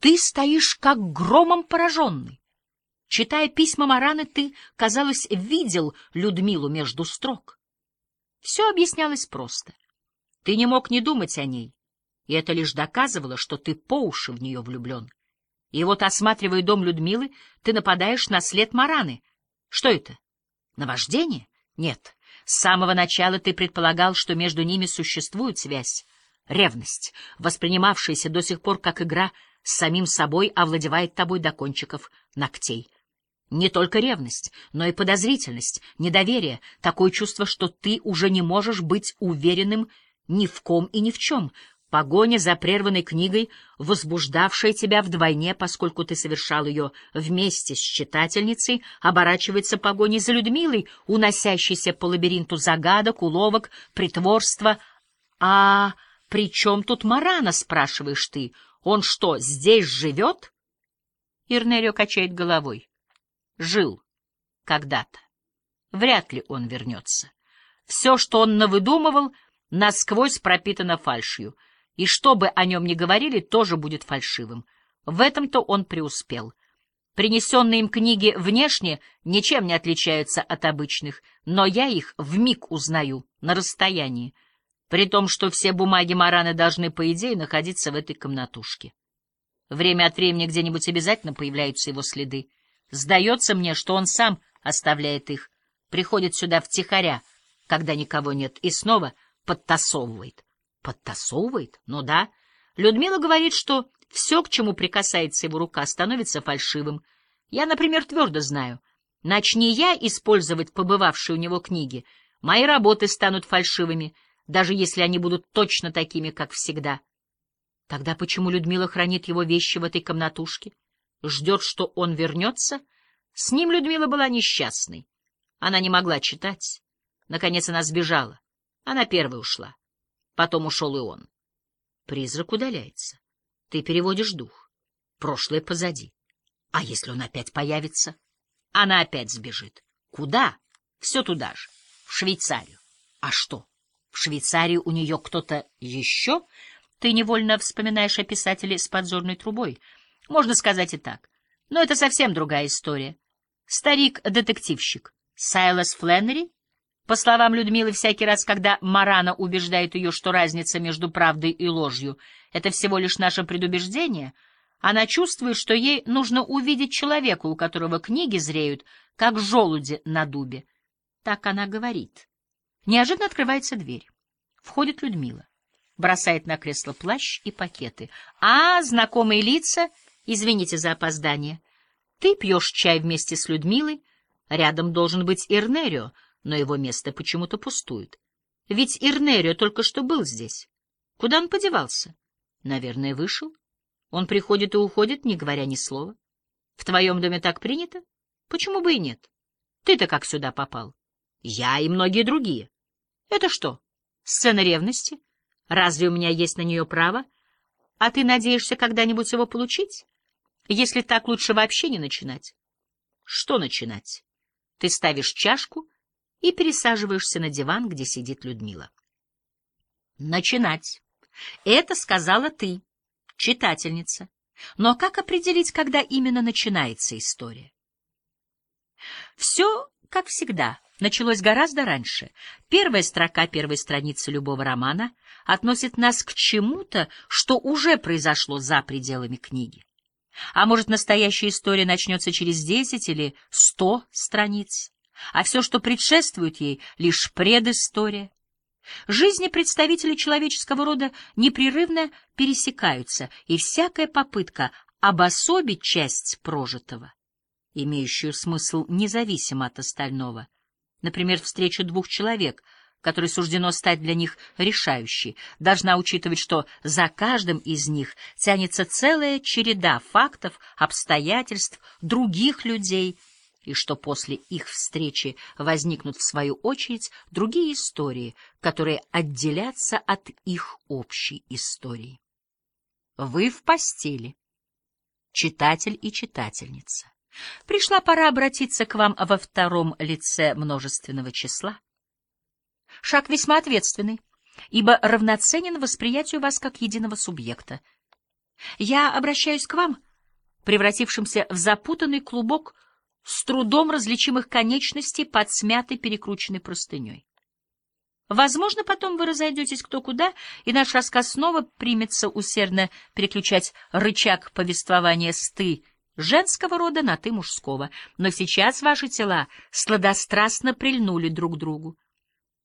Ты стоишь как громом пораженный. Читая письма Мараны, ты, казалось, видел Людмилу между строк. Все объяснялось просто. Ты не мог не думать о ней, и это лишь доказывало, что ты по уши в нее влюблен. И вот, осматривая дом Людмилы, ты нападаешь на след Мараны. Что это? Наваждение? Нет. С самого начала ты предполагал, что между ними существует связь. Ревность, воспринимавшаяся до сих пор как игра с самим собой, овладевает тобой до кончиков ногтей. Не только ревность, но и подозрительность, недоверие, такое чувство, что ты уже не можешь быть уверенным ни в ком и ни в чем, Погоня за прерванной книгой, возбуждавшая тебя вдвойне, поскольку ты совершал ее вместе с читательницей, оборачивается погоней за Людмилой, уносящейся по лабиринту загадок, уловок, притворства. А при чем тут Марана, спрашиваешь ты? Он что, здесь живет? Ирнерио качает головой. Жил. Когда-то. Вряд ли он вернется. Все, что он навыдумывал, насквозь пропитано фальшью — и что бы о нем ни говорили, тоже будет фальшивым. В этом-то он преуспел. Принесенные им книги внешне ничем не отличаются от обычных, но я их вмиг узнаю, на расстоянии, при том, что все бумаги Мараны должны, по идее, находиться в этой комнатушке. Время от времени где-нибудь обязательно появляются его следы. Сдается мне, что он сам оставляет их, приходит сюда втихаря, когда никого нет, и снова подтасовывает. Подтасовывает? Ну да. Людмила говорит, что все, к чему прикасается его рука, становится фальшивым. Я, например, твердо знаю. Начни я использовать побывавшие у него книги, мои работы станут фальшивыми, даже если они будут точно такими, как всегда. Тогда почему Людмила хранит его вещи в этой комнатушке? Ждет, что он вернется? С ним Людмила была несчастной. Она не могла читать. Наконец она сбежала. Она первой ушла. Потом ушел и он. Призрак удаляется. Ты переводишь дух. Прошлое позади. А если он опять появится? Она опять сбежит. Куда? Все туда же. В Швейцарию. А что? В Швейцарии у нее кто-то еще? Ты невольно вспоминаешь о писателе с подзорной трубой. Можно сказать и так. Но это совсем другая история. Старик-детективщик. Сайлас Фленнери по словам Людмилы, всякий раз, когда Марана убеждает ее, что разница между правдой и ложью — это всего лишь наше предубеждение, она чувствует, что ей нужно увидеть человека, у которого книги зреют, как желуди на дубе. Так она говорит. Неожиданно открывается дверь. Входит Людмила. Бросает на кресло плащ и пакеты. «А, знакомые лица, извините за опоздание. Ты пьешь чай вместе с Людмилой. Рядом должен быть Ирнерио» но его место почему-то пустует. Ведь Ирнерио только что был здесь. Куда он подевался? Наверное, вышел. Он приходит и уходит, не говоря ни слова. В твоем доме так принято? Почему бы и нет? Ты-то как сюда попал? Я и многие другие. Это что, сцена ревности? Разве у меня есть на нее право? А ты надеешься когда-нибудь его получить? Если так, лучше вообще не начинать. Что начинать? Ты ставишь чашку и пересаживаешься на диван, где сидит Людмила. Начинать. Это сказала ты, читательница. Но как определить, когда именно начинается история? Все, как всегда, началось гораздо раньше. Первая строка первой страницы любого романа относит нас к чему-то, что уже произошло за пределами книги. А может, настоящая история начнется через десять или сто страниц? а все, что предшествует ей, — лишь предыстория. Жизни представителей человеческого рода непрерывно пересекаются, и всякая попытка обособить часть прожитого, имеющую смысл независимо от остального, например, встреча двух человек, которой суждено стать для них решающей, должна учитывать, что за каждым из них тянется целая череда фактов, обстоятельств, других людей — и что после их встречи возникнут в свою очередь другие истории, которые отделятся от их общей истории. Вы в постели, читатель и читательница. Пришла пора обратиться к вам во втором лице множественного числа. Шаг весьма ответственный, ибо равноценен восприятию вас как единого субъекта. Я обращаюсь к вам, превратившимся в запутанный клубок с трудом различимых конечностей под смятой перекрученной простыней. Возможно, потом вы разойдетесь кто куда, и наш рассказ снова примется усердно переключать рычаг повествования с «ты» женского рода на «ты» мужского. Но сейчас ваши тела сладострастно прильнули друг к другу.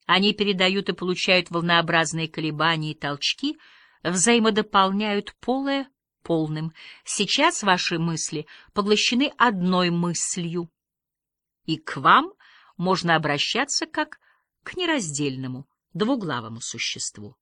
Они передают и получают волнообразные колебания и толчки, взаимодополняют полое полным. Сейчас ваши мысли поглощены одной мыслью, и к вам можно обращаться как к нераздельному, двуглавому существу.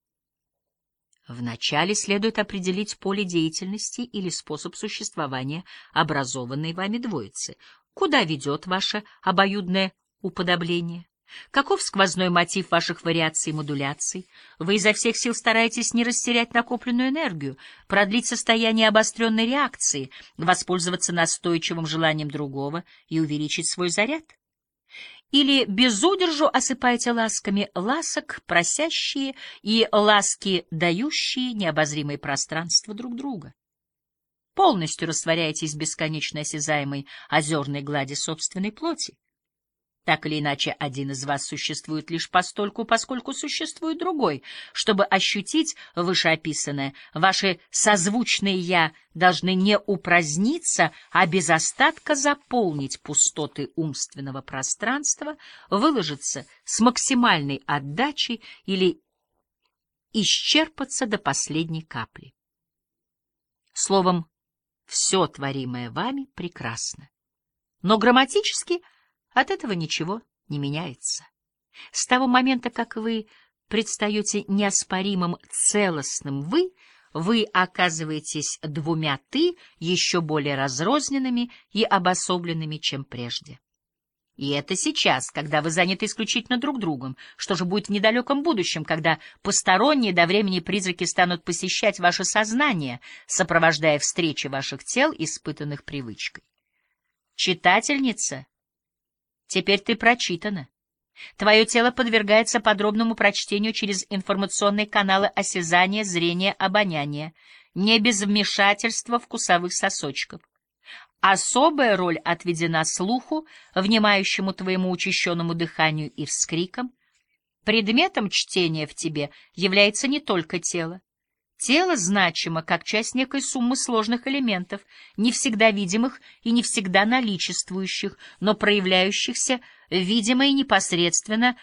Вначале следует определить поле деятельности или способ существования образованной вами двоицы. Куда ведет ваше обоюдное уподобление? Каков сквозной мотив ваших вариаций и модуляций? Вы изо всех сил стараетесь не растерять накопленную энергию, продлить состояние обостренной реакции, воспользоваться настойчивым желанием другого и увеличить свой заряд? Или без удержу осыпаете ласками ласок, просящие и ласки, дающие необозримое пространство друг друга? Полностью растворяетесь в бесконечно осязаемой озерной глади собственной плоти? Так или иначе, один из вас существует лишь постольку, поскольку существует другой. Чтобы ощутить вышеописанное, ваши созвучные «я» должны не упраздниться, а без остатка заполнить пустоты умственного пространства, выложиться с максимальной отдачей или исчерпаться до последней капли. Словом, все творимое вами прекрасно. Но грамматически — от этого ничего не меняется. С того момента, как вы предстаете неоспоримым целостным «вы», вы оказываетесь двумя «ты» еще более разрозненными и обособленными, чем прежде. И это сейчас, когда вы заняты исключительно друг другом. Что же будет в недалеком будущем, когда посторонние до времени призраки станут посещать ваше сознание, сопровождая встречи ваших тел, испытанных привычкой? Читательница Теперь ты прочитана. Твое тело подвергается подробному прочтению через информационные каналы осязания, зрения, обоняния, не без вмешательства вкусовых сосочков. Особая роль отведена слуху, внимающему твоему учащенному дыханию и вскрикам. Предметом чтения в тебе является не только тело. Тело значимо как часть некой суммы сложных элементов, не всегда видимых и не всегда наличествующих, но проявляющихся видимо и непосредственно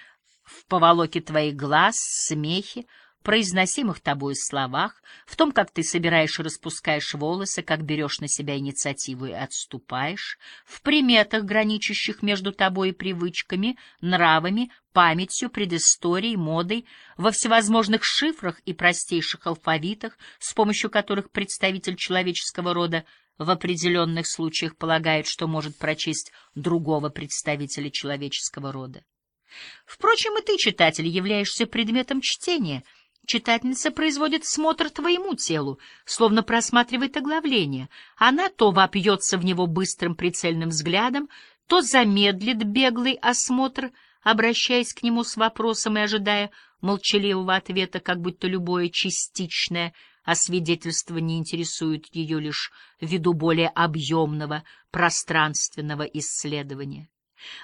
в поволоке твоих глаз, смехе, произносимых тобой словах, в том, как ты собираешь и распускаешь волосы, как берешь на себя инициативу и отступаешь, в приметах, граничащих между тобой и привычками, нравами, памятью, предысторией, модой, во всевозможных шифрах и простейших алфавитах, с помощью которых представитель человеческого рода в определенных случаях полагает, что может прочесть другого представителя человеческого рода. Впрочем, и ты, читатель, являешься предметом чтения — Читательница производит смотр твоему телу, словно просматривает оглавление. Она то вопьется в него быстрым прицельным взглядом, то замедлит беглый осмотр, обращаясь к нему с вопросом и ожидая молчаливого ответа, как будто любое частичное освидетельствование интересует ее лишь ввиду более объемного пространственного исследования.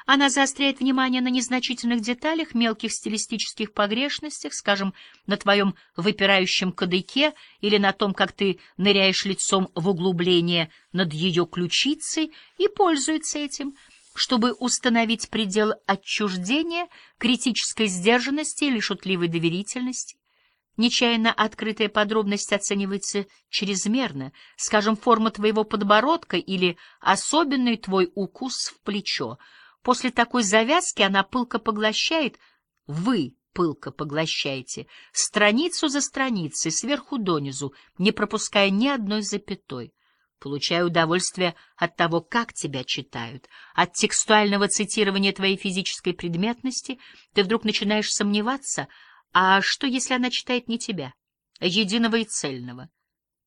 Она заостряет внимание на незначительных деталях, мелких стилистических погрешностях, скажем, на твоем выпирающем кадыке или на том, как ты ныряешь лицом в углубление над ее ключицей, и пользуется этим, чтобы установить предел отчуждения, критической сдержанности или шутливой доверительности. Нечаянно открытая подробность оценивается чрезмерно, скажем, форма твоего подбородка или особенный твой укус в плечо — После такой завязки она пылко поглощает, вы пылко поглощаете, страницу за страницей, сверху донизу, не пропуская ни одной запятой. Получая удовольствие от того, как тебя читают, от текстуального цитирования твоей физической предметности, ты вдруг начинаешь сомневаться, а что, если она читает не тебя, единого и цельного,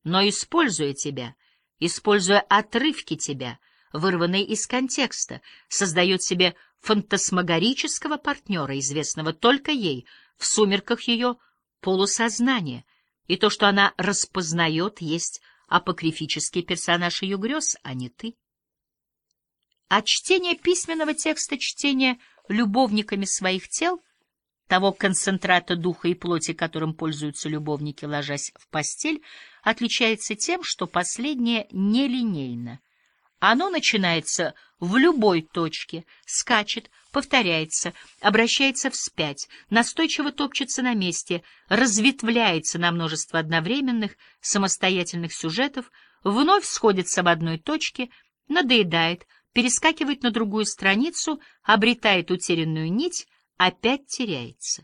но используя тебя, используя отрывки тебя, вырванный из контекста, создает себе фантасмагорического партнера, известного только ей, в сумерках ее полусознания, и то, что она распознает, есть апокрифический персонаж ее грез, а не ты. А чтение письменного текста, чтение любовниками своих тел, того концентрата духа и плоти, которым пользуются любовники, ложась в постель, отличается тем, что последнее нелинейно. Оно начинается в любой точке, скачет, повторяется, обращается вспять, настойчиво топчется на месте, разветвляется на множество одновременных, самостоятельных сюжетов, вновь сходится в одной точке, надоедает, перескакивает на другую страницу, обретает утерянную нить, опять теряется.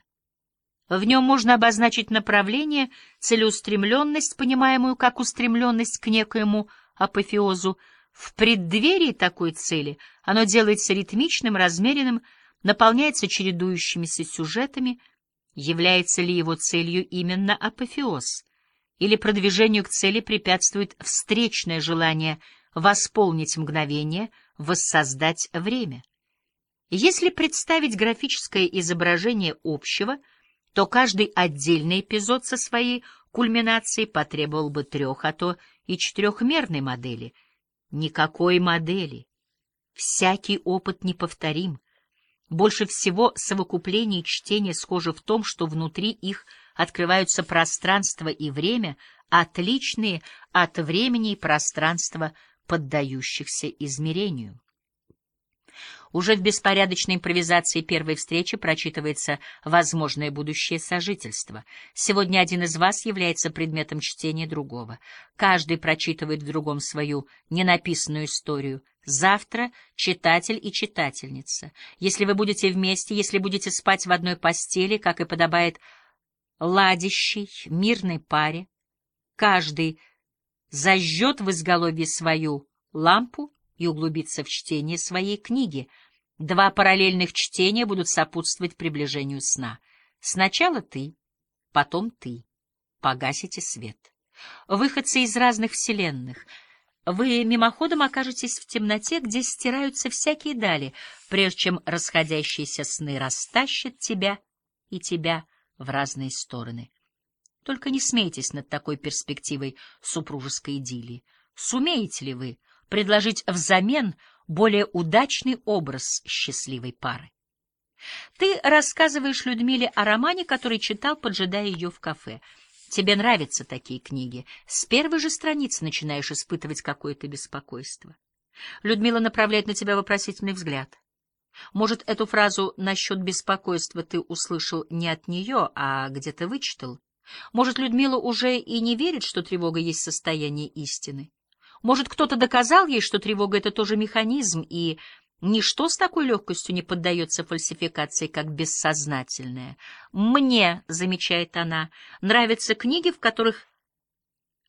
В нем можно обозначить направление, целеустремленность, понимаемую как устремленность к некоему апофеозу. В преддверии такой цели оно делается ритмичным, размеренным, наполняется чередующимися сюжетами. Является ли его целью именно апофеоз? Или продвижению к цели препятствует встречное желание восполнить мгновение — воссоздать время. Если представить графическое изображение общего, то каждый отдельный эпизод со своей кульминацией потребовал бы трех, а то и четырехмерной модели. Никакой модели. Всякий опыт неповторим. Больше всего совокупление и чтение схожи в том, что внутри их открываются пространство и время, отличные от времени и пространства поддающихся измерению. Уже в беспорядочной импровизации первой встречи прочитывается возможное будущее сожительство. Сегодня один из вас является предметом чтения другого. Каждый прочитывает в другом свою ненаписанную историю. Завтра читатель и читательница. Если вы будете вместе, если будете спать в одной постели, как и подобает ладящей, мирной паре, каждый зажжет в изголовье свою лампу и углубится в чтение своей книги. Два параллельных чтения будут сопутствовать приближению сна. Сначала ты, потом ты. Погасите свет. Выходцы из разных вселенных. Вы мимоходом окажетесь в темноте, где стираются всякие дали, прежде чем расходящиеся сны растащат тебя и тебя в разные стороны. Только не смейтесь над такой перспективой супружеской идиллии. Сумеете ли вы предложить взамен более удачный образ счастливой пары? Ты рассказываешь Людмиле о романе, который читал, поджидая ее в кафе. Тебе нравятся такие книги. С первой же страницы начинаешь испытывать какое-то беспокойство. Людмила направляет на тебя вопросительный взгляд. Может, эту фразу насчет беспокойства ты услышал не от нее, а где-то вычитал? Может, Людмила уже и не верит, что тревога есть состояние истины? Может, кто-то доказал ей, что тревога — это тоже механизм, и ничто с такой легкостью не поддается фальсификации, как бессознательное. «Мне», — замечает она, — «нравятся книги, в которых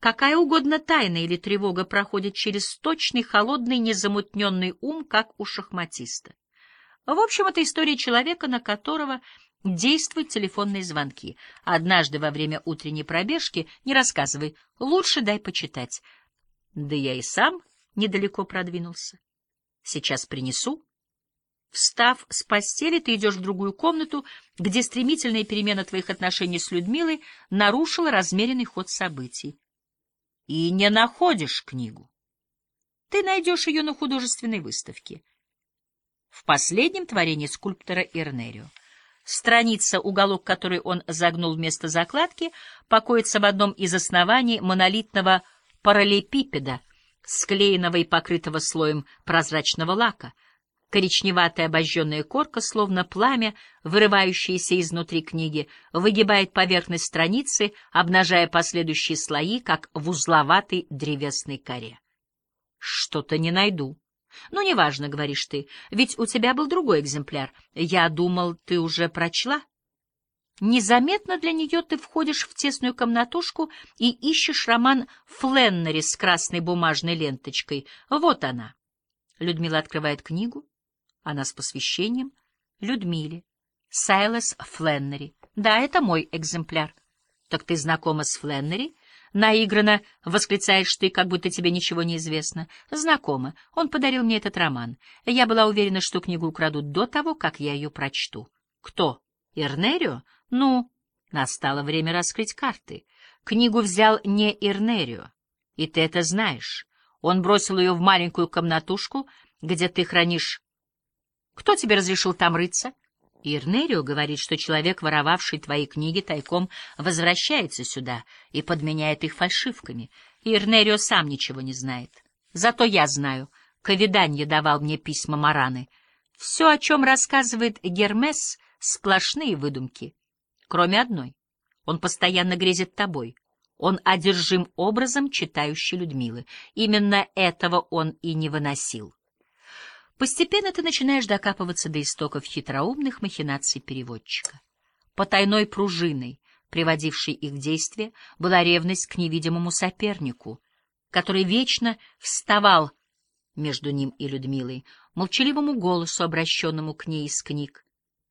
какая угодно тайна или тревога проходит через точный, холодный, незамутненный ум, как у шахматиста». В общем, это история человека, на которого действуют телефонные звонки. Однажды во время утренней пробежки не рассказывай, лучше дай почитать. Да я и сам недалеко продвинулся. Сейчас принесу. Встав с постели, ты идешь в другую комнату, где стремительная перемена твоих отношений с Людмилой нарушила размеренный ход событий. И не находишь книгу. Ты найдешь ее на художественной выставке. В последнем творении скульптора Ирнерио. Страница, уголок которой он загнул вместо закладки, покоится в одном из оснований монолитного параллелепипеда, склеенного и покрытого слоем прозрачного лака. Коричневатая обожженная корка, словно пламя, вырывающееся изнутри книги, выгибает поверхность страницы, обнажая последующие слои, как в узловатой древесной коре. Что-то не найду. Ну, неважно, говоришь ты, ведь у тебя был другой экземпляр. Я думал, ты уже прочла. Незаметно для нее ты входишь в тесную комнатушку и ищешь роман Фленнери с красной бумажной ленточкой. Вот она. Людмила открывает книгу. Она с посвящением. Людмиле. Сайлас Фленнери. Да, это мой экземпляр. Так ты знакома с Фленнери? Наигранно восклицаешь ты, как будто тебе ничего не известно. Знакомо. Он подарил мне этот роман. Я была уверена, что книгу украдут до того, как я ее прочту. Кто? Ирнерио? Ну, настало время раскрыть карты. Книгу взял не Ирнерио. И ты это знаешь. Он бросил ее в маленькую комнатушку, где ты хранишь... Кто тебе разрешил там рыться? Ирнерио говорит, что человек, воровавший твои книги, тайком возвращается сюда и подменяет их фальшивками. Ирнерио сам ничего не знает. Зато я знаю. Ковиданье давал мне письма Мараны. Все, о чем рассказывает Гермес, — сплошные выдумки. Кроме одной. Он постоянно грезит тобой. Он одержим образом читающей Людмилы. Именно этого он и не выносил. Постепенно ты начинаешь докапываться до истоков хитроумных махинаций переводчика. Потайной пружиной, приводившей их в действие, была ревность к невидимому сопернику, который вечно вставал между ним и Людмилой, молчаливому голосу, обращенному к ней из книг,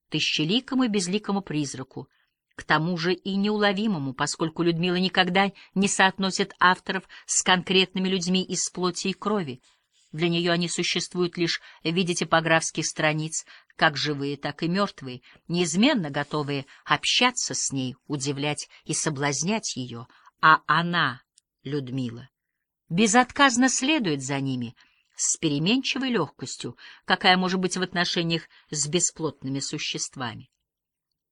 тысячеликому и безликому призраку, к тому же и неуловимому, поскольку Людмила никогда не соотносит авторов с конкретными людьми из плоти и крови. Для нее они существуют лишь в виде типографских страниц, как живые, так и мертвые, неизменно готовые общаться с ней, удивлять и соблазнять ее, а она, Людмила, безотказно следует за ними — с переменчивой легкостью, какая может быть в отношениях с бесплотными существами.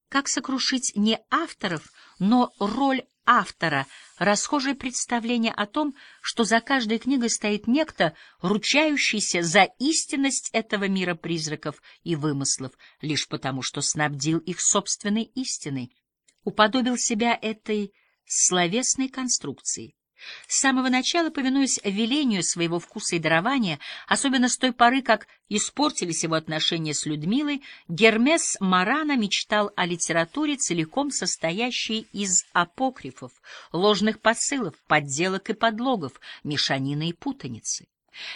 Как сокрушить не авторов, но роль автора, расхожее представление о том, что за каждой книгой стоит некто, ручающийся за истинность этого мира призраков и вымыслов, лишь потому, что снабдил их собственной истиной, уподобил себя этой словесной конструкции. С самого начала, повинуясь велению своего вкуса и дарования, особенно с той поры, как испортились его отношения с Людмилой, Гермес Марана мечтал о литературе, целиком состоящей из апокрифов, ложных посылов, подделок и подлогов, мешанины и путаницы.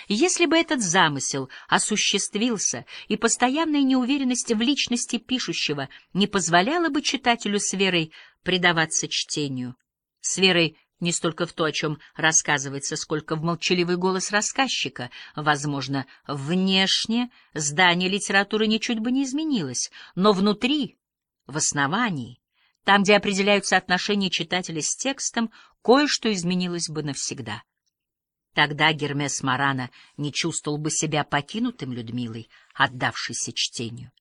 Если бы этот замысел осуществился, и постоянная неуверенность в личности пишущего не позволяла бы читателю с верой предаваться чтению, с верой не столько в то, о чем рассказывается, сколько в молчаливый голос рассказчика. Возможно, внешне здание литературы ничуть бы не изменилось, но внутри, в основании, там, где определяются отношения читателя с текстом, кое-что изменилось бы навсегда. Тогда Гермес Марана не чувствовал бы себя покинутым Людмилой, отдавшейся чтению.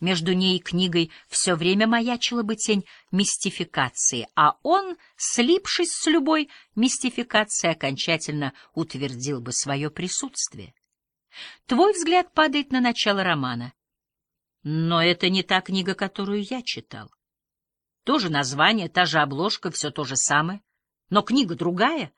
Между ней и книгой все время маячила бы тень мистификации, а он, слипшись с любой мистификацией, окончательно утвердил бы свое присутствие. Твой взгляд падает на начало романа. Но это не та книга, которую я читал. То же название, та же обложка, все то же самое. Но книга другая.